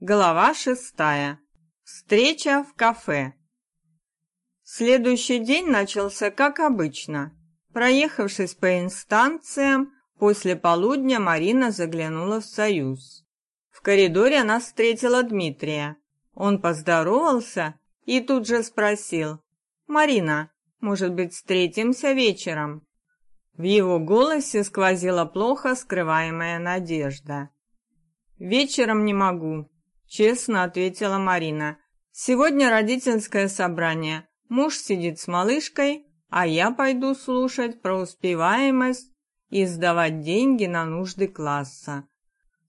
Глава шестая. Встреча в кафе. Следующий день начался как обычно. Проехавшись по инстанциям, после полудня Марина заглянула в Союз. В коридоре она встретила Дмитрия. Он поздоровался и тут же спросил: "Марина, может быть, встретимся вечером?" В его голосе сквозила плохо скрываемая надежда. Вечером не могу, честно ответила Марина. Сегодня родительское собрание. Муж сидит с малышкой, а я пойду слушать про успеваемость и сдавать деньги на нужды класса.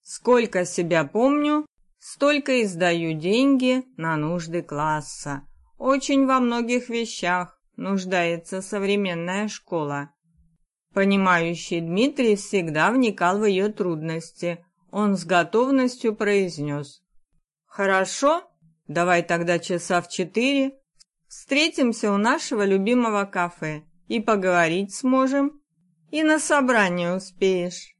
Сколько себя помню, столько и сдаю деньги на нужды класса. Очень во многих вещах нуждается современная школа. Понимающий Дмитрий всегда вникал в ее трудности. Он с готовностью произнес. Хорошо, давай тогда часа в четыре встретимся у нашего любимого кафе и поговорить сможем, и на собрание успеешь.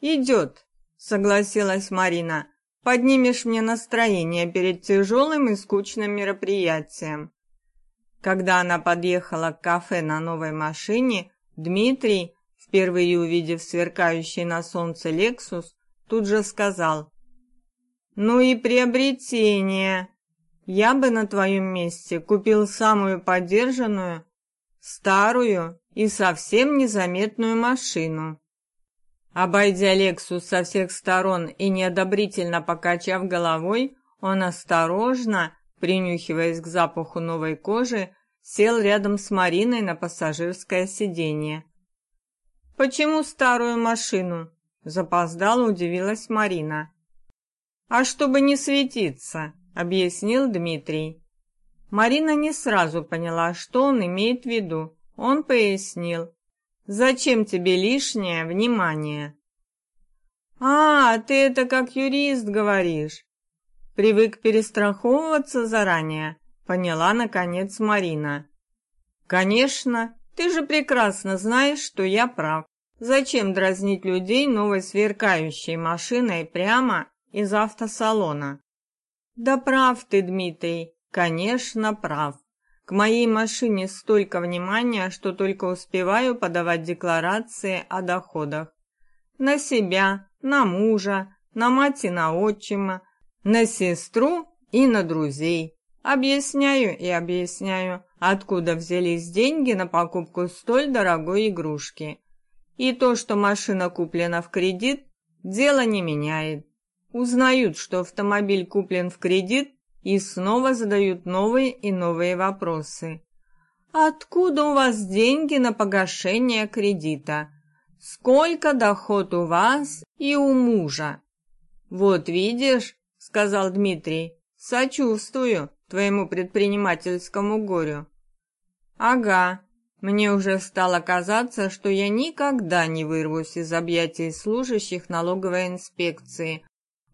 Идет, согласилась Марина. Поднимешь мне настроение перед тяжелым и скучным мероприятием. Когда она подъехала к кафе на новой машине, Дмитрий, впервые увидев сверкающий на солнце Lexus, тут же сказал: ну и приобретение. Я бы на твоем месте купил самую подержанную, старую и совсем незаметную машину. Обойдя Лексус со всех сторон и неодобрительно покачав головой, он осторожно, принюхиваясь к запаху новой кожи, сел рядом с Мариной на пассажирское сиденье. Почему старую машину? запоздало удивилась Марина. А чтобы не светиться, объяснил Дмитрий. Марина не сразу поняла, что он имеет в виду. Он пояснил: "Зачем тебе лишнее внимание?" А, ты это как юрист говоришь. Привык перестраховываться заранее, поняла наконец Марина. Конечно, ты же прекрасно знаешь, что я прав. Зачем дразнить людей новой сверкающей машиной прямо из автосалона. Да прав ты, Дмитрий, конечно, прав. К моей машине столько внимания, что только успеваю подавать декларации о доходах. На себя, на мужа, на мать и на отчима, на сестру и на друзей. Объясняю и объясняю, откуда взялись деньги на покупку столь дорогой игрушки. И то, что машина куплена в кредит, дело не меняет узнают, что автомобиль куплен в кредит, и снова задают новые и новые вопросы. Откуда у вас деньги на погашение кредита? Сколько доход у вас и у мужа? Вот видишь, сказал Дмитрий. Сочувствую твоему предпринимательскому горю. Ага. Мне уже стало казаться, что я никогда не вырвусь из объятий служащих налоговой инспекции,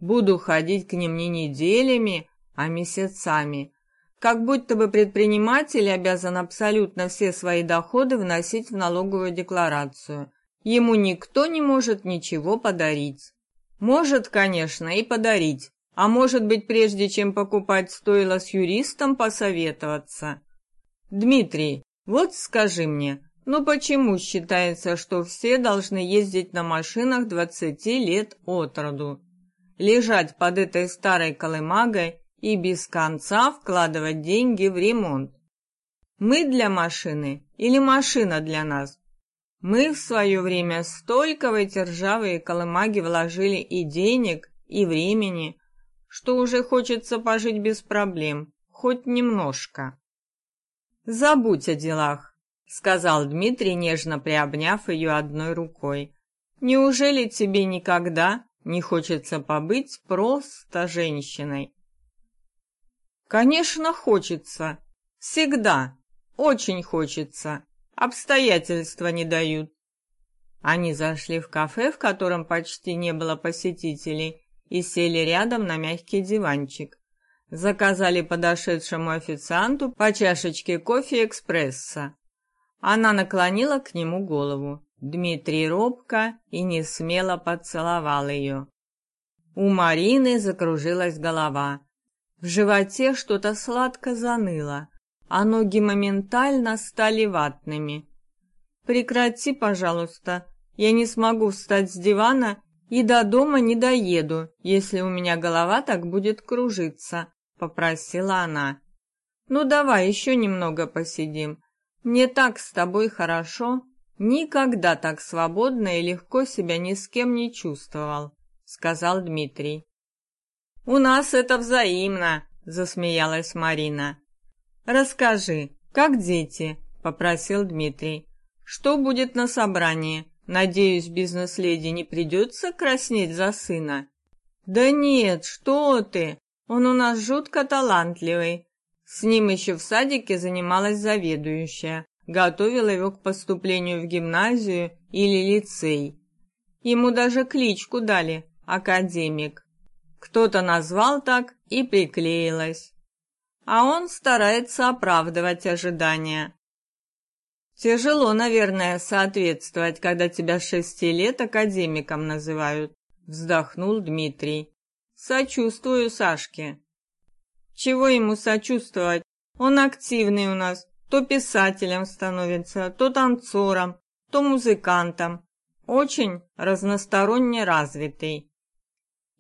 Буду ходить к ним не неделями, а месяцами. Как будто бы предприниматель обязан абсолютно все свои доходы вносить в налоговую декларацию. Ему никто не может ничего подарить. Может, конечно, и подарить. А может быть, прежде чем покупать, стоило с юристом посоветоваться. Дмитрий, вот скажи мне, ну почему считается, что все должны ездить на машинах 20 лет от роду? Лежать под этой старой колымагой и без конца вкладывать деньги в ремонт. Мы для машины или машина для нас? Мы в свое время столько в эти ржавые колымаги вложили и денег, и времени, что уже хочется пожить без проблем, хоть немножко. Забудь о делах, сказал Дмитрий, нежно приобняв ее одной рукой. Неужели тебе никогда не хочется побыть просто женщиной. Конечно, хочется. Всегда. Очень хочется. Обстоятельства не дают. Они зашли в кафе, в котором почти не было посетителей, и сели рядом на мягкий диванчик. Заказали подошедшему официанту по чашечке кофе экспресса. Она наклонила к нему голову. Дмитрий робко и не смело поцеловал ее. У Марины закружилась голова. В животе что-то сладко заныло, а ноги моментально стали ватными. «Прекрати, пожалуйста. Я не смогу встать с дивана и до дома не доеду, если у меня голова так будет кружиться», — попросила она. «Ну давай еще немного посидим. Мне так с тобой хорошо. Никогда так свободно и легко себя ни с кем не чувствовал», — сказал Дмитрий. «У нас это взаимно», — засмеялась Марина. «Расскажи, как дети?» — попросил Дмитрий. «Что будет на собрании? Надеюсь, бизнес-леди не придется краснеть за сына?» «Да нет, что ты! Он у нас жутко талантливый. С ним еще в садике занималась заведующая, готовила его к поступлению в гимназию или лицей. Ему даже кличку дали – академик. Кто-то назвал так и приклеилось. А он старается оправдывать ожидания. Тяжело, наверное, соответствовать, когда тебя с лет академиком называют, вздохнул Дмитрий. Сочувствую Сашке. Чего ему сочувствовать? Он активный у нас, то писателем становится, то танцором, то музыкантом. Очень разносторонне развитый.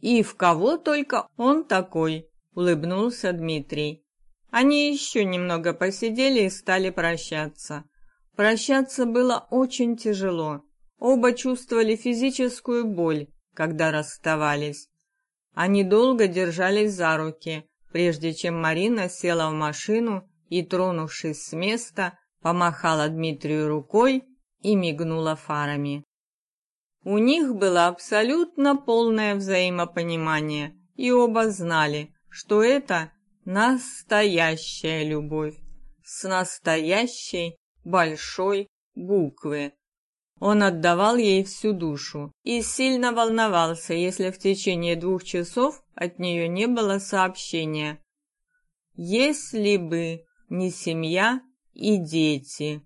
И в кого только он такой, улыбнулся Дмитрий. Они еще немного посидели и стали прощаться. Прощаться было очень тяжело. Оба чувствовали физическую боль, когда расставались. Они долго держались за руки, прежде чем Марина села в машину и, тронувшись с места, помахала Дмитрию рукой и мигнула фарами. У них было абсолютно полное взаимопонимание, и оба знали, что это настоящая любовь с настоящей большой буквы. Он отдавал ей всю душу и сильно волновался, если в течение двух часов от нее не было сообщения. Если бы не семья и дети.